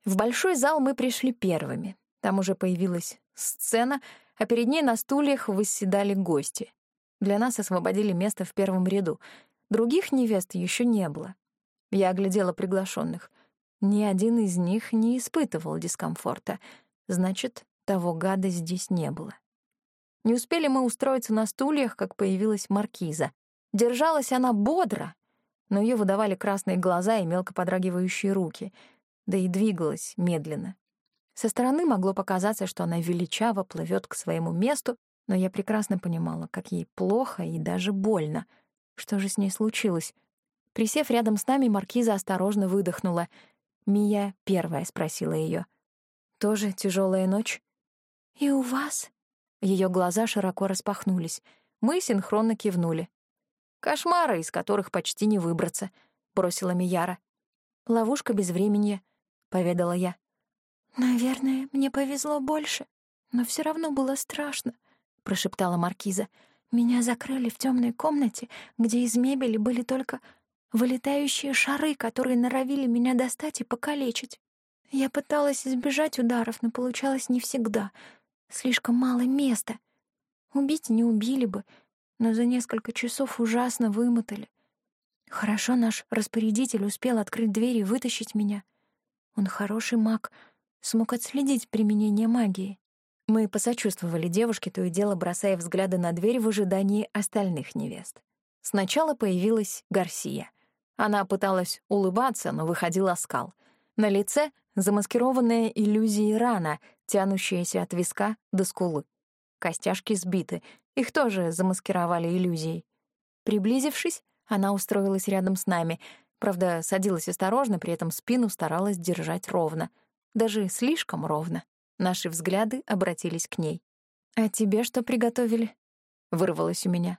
В большой зал мы пришли первыми. Там уже появилась сцена, а перед ней на стульях восседали гости. Для нас освободили место в первом ряду. Других невест еще не было. Я оглядела приглашенных. Ни один из них не испытывал дискомфорта — Значит, того гада здесь не было. Не успели мы устроиться на стульях, как появилась маркиза. Держалась она бодро, но ее выдавали красные глаза и мелко подрагивающие руки, да и двигалась медленно. Со стороны могло показаться, что она величаво плывет к своему месту, но я прекрасно понимала, как ей плохо и даже больно. Что же с ней случилось? Присев рядом с нами, маркиза осторожно выдохнула. Мия первая спросила ее — тоже тяжелая ночь? И у вас? Ее глаза широко распахнулись. Мы синхронно кивнули. Кошмары, из которых почти не выбраться, бросила Мияра. Ловушка без времени, поведала я. Наверное, мне повезло больше, но все равно было страшно, прошептала маркиза. Меня закрыли в темной комнате, где из мебели были только вылетающие шары, которые норовили меня достать и покалечить. Я пыталась избежать ударов, но получалось не всегда. Слишком мало места. Убить не убили бы, но за несколько часов ужасно вымотали. Хорошо наш распорядитель успел открыть дверь и вытащить меня. Он хороший маг, смог отследить применение магии. Мы посочувствовали девушке, то и дело бросая взгляды на дверь в ожидании остальных невест. Сначала появилась Гарсия. Она пыталась улыбаться, но выходил оскал. На лице замаскированная иллюзией рана, тянущаяся от виска до скулы. Костяшки сбиты, их тоже замаскировали иллюзией. Приблизившись, она устроилась рядом с нами, правда, садилась осторожно, при этом спину старалась держать ровно. Даже слишком ровно. Наши взгляды обратились к ней. «А тебе что приготовили?» — вырвалось у меня.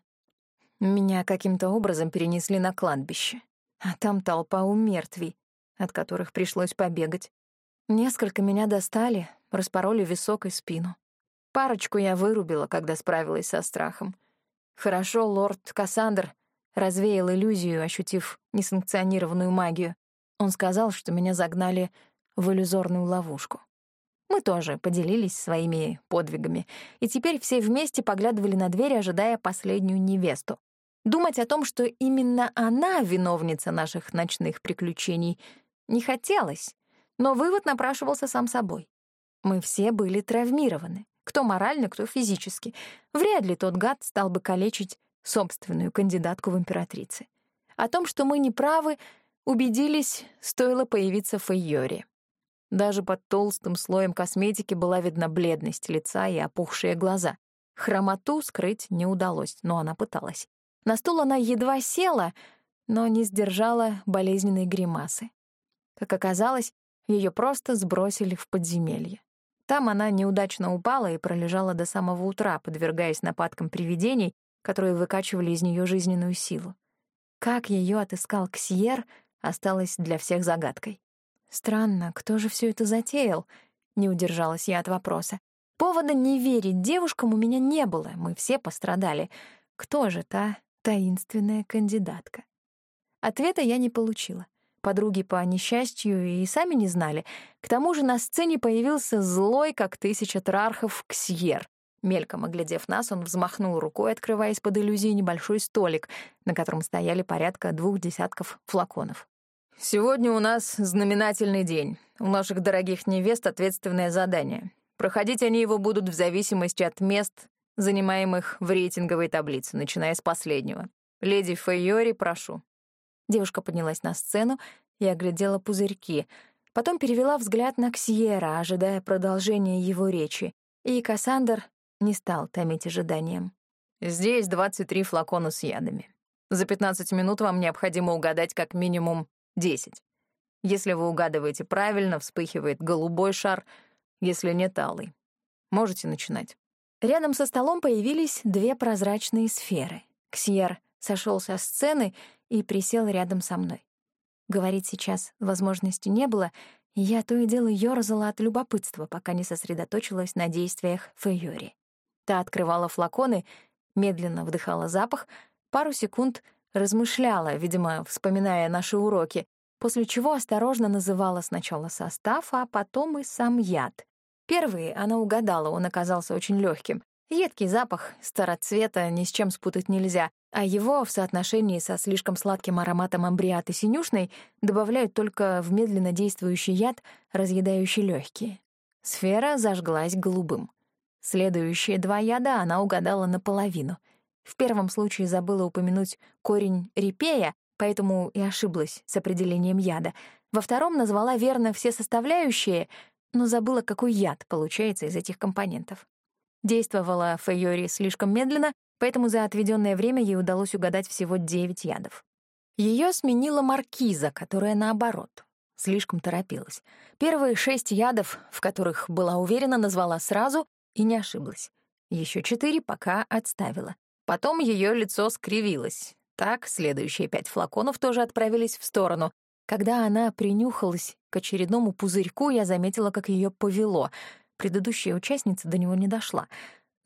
Меня каким-то образом перенесли на кладбище, а там толпа у мертвей, от которых пришлось побегать. Несколько меня достали, распороли висок и спину. Парочку я вырубила, когда справилась со страхом. Хорошо лорд Кассандр развеял иллюзию, ощутив несанкционированную магию. Он сказал, что меня загнали в иллюзорную ловушку. Мы тоже поделились своими подвигами, и теперь все вместе поглядывали на дверь, ожидая последнюю невесту. Думать о том, что именно она виновница наших ночных приключений, не хотелось, но вывод напрашивался сам собой. Мы все были травмированы, кто морально, кто физически. Вряд ли тот гад стал бы калечить собственную кандидатку в императрицы. О том, что мы не правы, убедились, стоило появиться Фейори. Даже под толстым слоем косметики была видна бледность лица и опухшие глаза. Хромоту скрыть не удалось, но она пыталась. На стул она едва села, но не сдержала болезненной гримасы. Как оказалось, ее просто сбросили в подземелье. Там она неудачно упала и пролежала до самого утра, подвергаясь нападкам привидений, которые выкачивали из нее жизненную силу. Как ее отыскал Ксьер, осталось для всех загадкой. Странно, кто же все это затеял? Не удержалась я от вопроса. Повода не верить девушкам у меня не было, мы все пострадали. Кто же та таинственная кандидатка? Ответа я не получила. Подруги по несчастью и сами не знали. К тому же на сцене появился злой, как тысяча трархов, Ксьер. Мельком оглядев нас, он взмахнул рукой, открывая из-под иллюзии небольшой столик, на котором стояли порядка двух десятков флаконов. Сегодня у нас знаменательный день. У наших дорогих невест ответственное задание. Проходить они его будут в зависимости от мест, занимаемых в рейтинговой таблице, начиная с последнего. Леди Фейори, прошу». Девушка поднялась на сцену и оглядела пузырьки, потом перевела взгляд на Ксьера, ожидая продолжения его речи, и Кассандр не стал томить ожиданием. «Здесь 23 флакона с ядами. За 15 минут вам необходимо угадать как минимум Десять. Если вы угадываете правильно, вспыхивает голубой шар, если нет — алый. Можете начинать. Рядом со столом появились две прозрачные сферы. Ксьер сошел со сцены и присел рядом со мной. Говорить сейчас возможности не было, и я то и дело ёрзала от любопытства, пока не сосредоточилась на действиях Фейори. Та открывала флаконы, медленно вдыхала запах, пару секунд — размышляла, видимо, вспоминая наши уроки, после чего осторожно называла сначала состав, а потом и сам яд. Первый она угадала, он оказался очень легким. Едкий запах староцвета ни с чем спутать нельзя, а его в соотношении со слишком сладким ароматом амбриаты синюшной добавляют только в медленно действующий яд, разъедающий легкие. Сфера зажглась голубым. Следующие два яда она угадала наполовину — в первом случае забыла упомянуть корень репея, поэтому и ошиблась с определением яда. Во втором назвала верно все составляющие, но забыла, какой яд получается из этих компонентов. Действовала Фейори слишком медленно, поэтому за отведенное время ей удалось угадать всего девять ядов. Ее сменила маркиза, которая, наоборот, слишком торопилась. Первые шесть ядов, в которых была уверена, назвала сразу и не ошиблась. Еще четыре пока отставила. Потом ее лицо скривилось. Так, следующие пять флаконов тоже отправились в сторону. Когда она принюхалась к очередному пузырьку, я заметила, как ее повело. Предыдущая участница до него не дошла.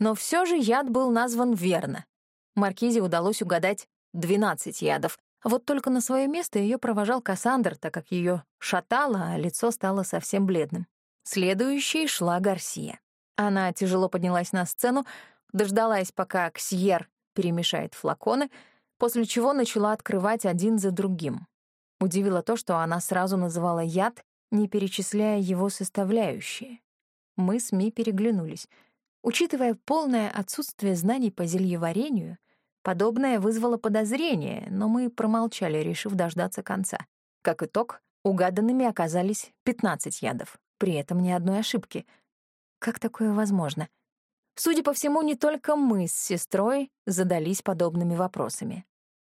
Но все же яд был назван верно. Маркизе удалось угадать 12 ядов. Вот только на свое место ее провожал Кассандр, так как ее шатало, а лицо стало совсем бледным. Следующей шла Гарсия. Она тяжело поднялась на сцену, дождалась, пока Ксьер перемешает флаконы, после чего начала открывать один за другим. Удивило то, что она сразу называла яд, не перечисляя его составляющие. Мы с Ми переглянулись. Учитывая полное отсутствие знаний по зельеварению, Подобное вызвало подозрение, но мы промолчали, решив дождаться конца. Как итог, угаданными оказались 15 ядов, при этом ни одной ошибки. Как такое возможно? Судя по всему, не только мы с сестрой задались подобными вопросами.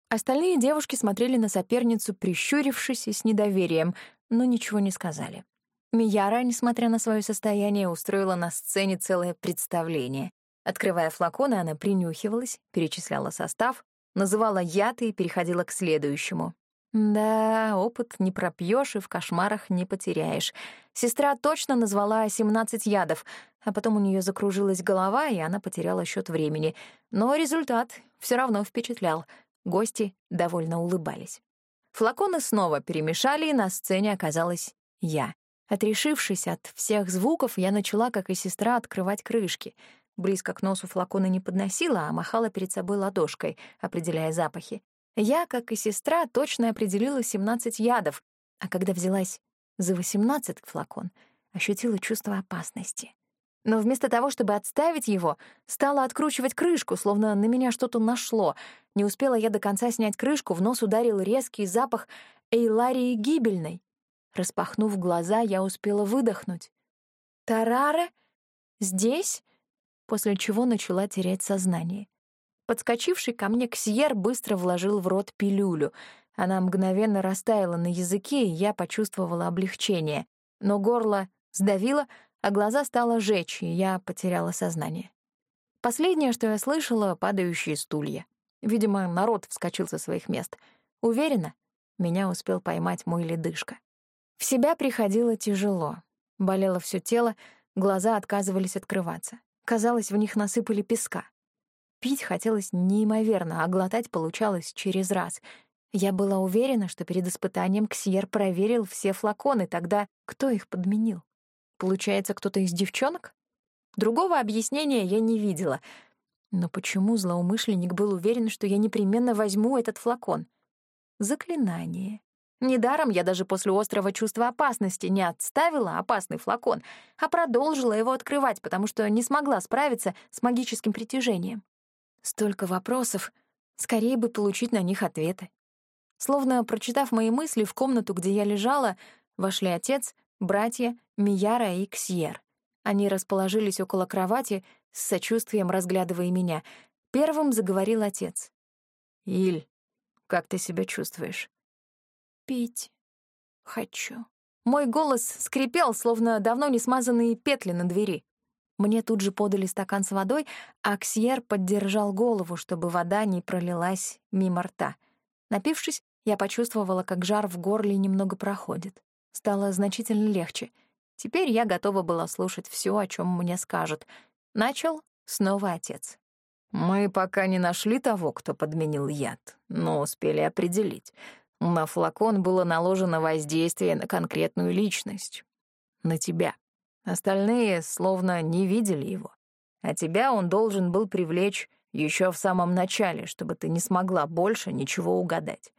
Остальные девушки смотрели на соперницу, прищурившись и с недоверием, но ничего не сказали. Мияра, несмотря на свое состояние, устроила на сцене целое представление. Открывая флаконы, она принюхивалась, перечисляла состав, называла яд и переходила к следующему. Да, опыт не пропьешь и в кошмарах не потеряешь. Сестра точно назвала 17 ядов, а потом у нее закружилась голова, и она потеряла счет времени. Но результат все равно впечатлял. Гости довольно улыбались. Флаконы снова перемешали, и на сцене оказалась я. Отрешившись от всех звуков, я начала, как и сестра, открывать крышки. Близко к носу флакона не подносила, а махала перед собой ладошкой, определяя запахи. Я, как и сестра, точно определила 17 ядов, а когда взялась за 18 флакон, ощутила чувство опасности. Но вместо того, чтобы отставить его, стала откручивать крышку, словно на меня что-то нашло. Не успела я до конца снять крышку, в нос ударил резкий запах эйларии гибельной. Распахнув глаза, я успела выдохнуть. «Тарара? Здесь?» После чего начала терять сознание. Подскочивший ко мне Ксьер быстро вложил в рот пилюлю. Она мгновенно растаяла на языке, и я почувствовала облегчение. Но горло сдавило, а глаза стало жечь, и я потеряла сознание. Последнее, что я слышала — падающие стулья. Видимо, народ вскочил со своих мест. Уверена, меня успел поймать мой ледышка. В себя приходило тяжело. Болело все тело, глаза отказывались открываться. Казалось, в них насыпали песка. Пить хотелось неимоверно, а глотать получалось через раз. Я была уверена, что перед испытанием Ксьер проверил все флаконы, тогда кто их подменил? Получается, кто-то из девчонок? Другого объяснения я не видела. Но почему злоумышленник был уверен, что я непременно возьму этот флакон? Заклинание. Недаром я даже после острого чувства опасности не отставила опасный флакон, а продолжила его открывать, потому что не смогла справиться с магическим притяжением. Столько вопросов, скорее бы получить на них ответы. Словно прочитав мои мысли, в комнату, где я лежала, вошли отец, братья, Мияра и Ксьер. Они расположились около кровати, с сочувствием разглядывая меня. Первым заговорил отец. «Иль, как ты себя чувствуешь?» «Пить хочу». Мой голос скрипел, словно давно не смазанные петли на двери. Мне тут же подали стакан с водой, а Ксьер поддержал голову, чтобы вода не пролилась мимо рта. Напившись, я почувствовала, как жар в горле немного проходит. Стало значительно легче. Теперь я готова была слушать все, о чем мне скажут. Начал снова отец. «Мы пока не нашли того, кто подменил яд, но успели определить. На флакон было наложено воздействие на конкретную личность. На тебя. Остальные словно не видели его. А тебя он должен был привлечь еще в самом начале, чтобы ты не смогла больше ничего угадать.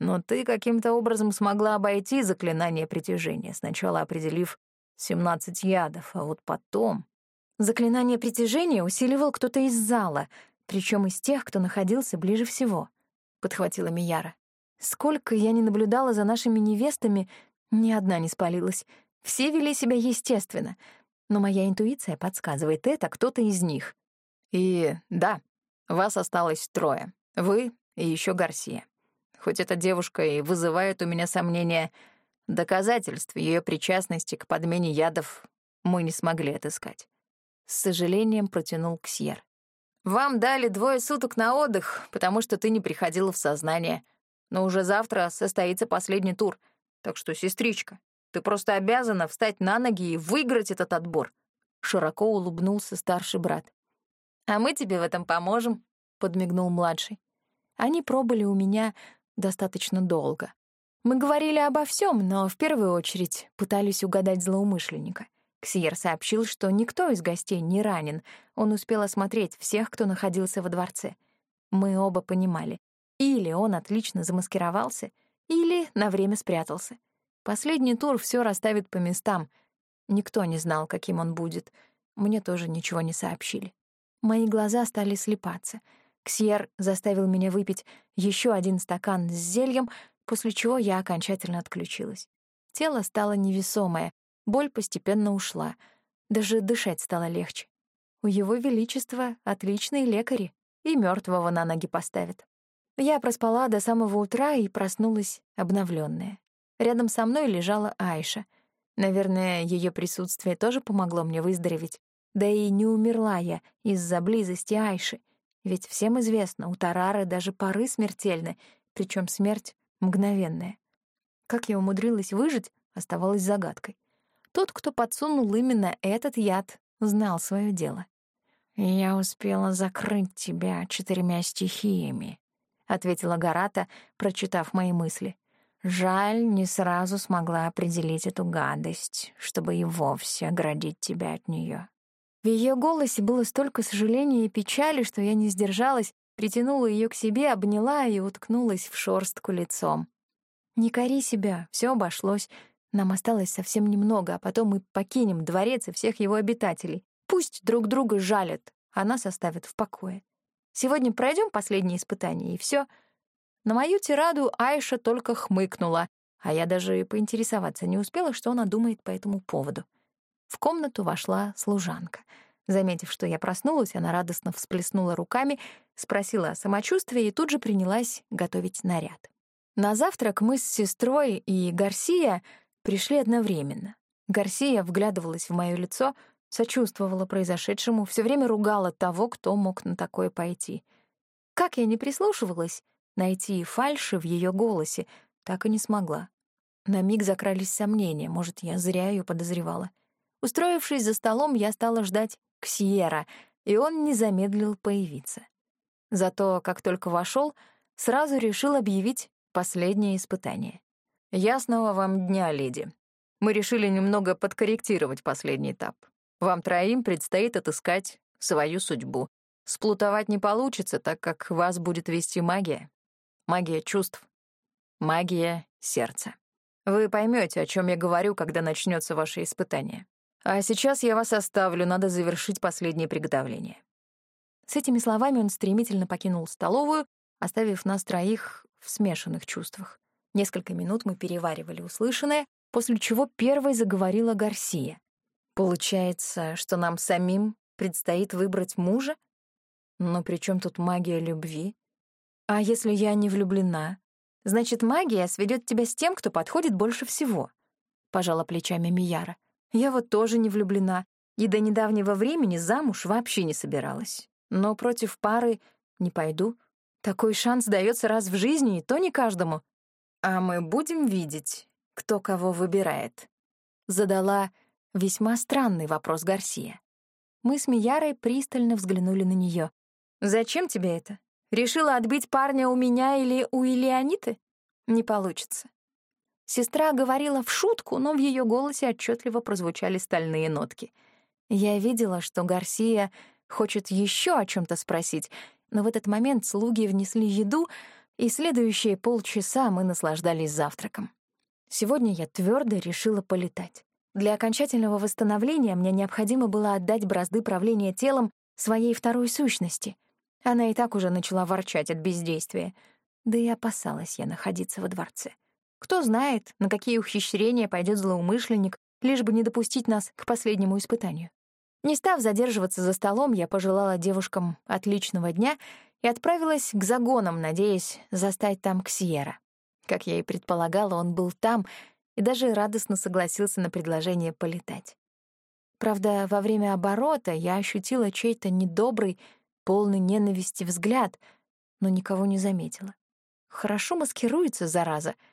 Но ты каким-то образом смогла обойти заклинание притяжения, сначала определив 17 ядов, а вот потом... Заклинание притяжения усиливал кто-то из зала, причем из тех, кто находился ближе всего, — подхватила Мияра. Сколько я не наблюдала за нашими невестами, ни одна не спалилась — все вели себя естественно, но моя интуиция подсказывает это кто-то из них. И да, вас осталось трое. Вы и еще Гарсия. Хоть эта девушка и вызывает у меня сомнения, доказательств ее причастности к подмене ядов мы не смогли отыскать. С сожалением протянул Ксьер. «Вам дали двое суток на отдых, потому что ты не приходила в сознание. Но уже завтра состоится последний тур, так что, сестричка, ты просто обязана встать на ноги и выиграть этот отбор», — широко улыбнулся старший брат. «А мы тебе в этом поможем», — подмигнул младший. Они пробыли у меня достаточно долго. Мы говорили обо всем, но в первую очередь пытались угадать злоумышленника. Ксиер сообщил, что никто из гостей не ранен. Он успел осмотреть всех, кто находился во дворце. Мы оба понимали. Или он отлично замаскировался, или на время спрятался. Последний тур все расставит по местам. Никто не знал, каким он будет. Мне тоже ничего не сообщили. Мои глаза стали слепаться. Ксьер заставил меня выпить еще один стакан с зельем, после чего я окончательно отключилась. Тело стало невесомое, боль постепенно ушла. Даже дышать стало легче. У его величества отличные лекари, и мертвого на ноги поставят. Я проспала до самого утра и проснулась обновленная. Рядом со мной лежала Айша. Наверное, ее присутствие тоже помогло мне выздороветь. Да и не умерла я из-за близости Айши. Ведь всем известно, у Тарары даже поры смертельны, причем смерть мгновенная. Как я умудрилась выжить, оставалось загадкой. Тот, кто подсунул именно этот яд, знал свое дело. «Я успела закрыть тебя четырьмя стихиями», — ответила Гарата, прочитав мои мысли. «Жаль, не сразу смогла определить эту гадость, чтобы и вовсе оградить тебя от нее. В ее голосе было столько сожаления и печали, что я не сдержалась, притянула ее к себе, обняла и уткнулась в шорстку лицом. «Не кори себя, все обошлось. Нам осталось совсем немного, а потом мы покинем дворец и всех его обитателей. Пусть друг друга жалят, а нас оставят в покое. Сегодня пройдем последнее испытание, и все. На мою тираду Айша только хмыкнула, а я даже и поинтересоваться не успела, что она думает по этому поводу. В комнату вошла служанка. Заметив, что я проснулась, она радостно всплеснула руками, спросила о самочувствии и тут же принялась готовить наряд. На завтрак мы с сестрой и Гарсия пришли одновременно. Гарсия вглядывалась в моё лицо, сочувствовала произошедшему, все время ругала того, кто мог на такое пойти. Как я не прислушивалась, найти фальши в ее голосе так и не смогла. На миг закрались сомнения, может, я зря ее подозревала. Устроившись за столом, я стала ждать Ксиера, и он не замедлил появиться. Зато, как только вошел, сразу решил объявить последнее испытание. «Ясного вам дня, леди. Мы решили немного подкорректировать последний этап. Вам троим предстоит отыскать свою судьбу. Сплутовать не получится, так как вас будет вести магия. Магия чувств. Магия сердца. Вы поймете, о чем я говорю, когда начнется ваше испытание. А сейчас я вас оставлю, надо завершить последнее приготовление». С этими словами он стремительно покинул столовую, оставив нас троих в смешанных чувствах. Несколько минут мы переваривали услышанное, после чего первой заговорила Гарсия. «Получается, что нам самим предстоит выбрать мужа? Но при чем тут магия любви? А если я не влюблена? Значит, магия сведет тебя с тем, кто подходит больше всего», — пожала плечами Мияра. Я вот тоже не влюблена, и до недавнего времени замуж вообще не собиралась. Но против пары не пойду. Такой шанс дается раз в жизни, и то не каждому. А мы будем видеть, кто кого выбирает. Задала весьма странный вопрос Гарсия. Мы с Миярой пристально взглянули на нее. «Зачем тебе это? Решила отбить парня у меня или у Илеониты? Не получится. Сестра говорила в шутку, но в ее голосе отчетливо прозвучали стальные нотки. Я видела, что Гарсия хочет еще о чем то спросить, но в этот момент слуги внесли еду, и следующие полчаса мы наслаждались завтраком. Сегодня я твердо решила полетать. Для окончательного восстановления мне необходимо было отдать бразды правления телом своей второй сущности. Она и так уже начала ворчать от бездействия. Да и опасалась я находиться во дворце. Кто знает, на какие ухищрения пойдет злоумышленник, лишь бы не допустить нас к последнему испытанию. Не став задерживаться за столом, я пожелала девушкам отличного дня и отправилась к загонам, надеясь застать там Ксиера. Как я и предполагала, он был там и даже радостно согласился на предложение полетать. Правда, во время оборота я ощутила чей-то недобрый, полный ненависти взгляд, но никого не заметила. Хорошо маскируется, зараза —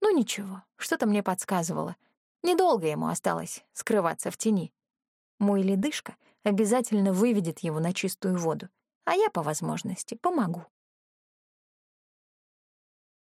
ну ничего, что-то мне подсказывало. Недолго ему осталось скрываться в тени. Мой ледышка обязательно выведет его на чистую воду, а я, по возможности, помогу.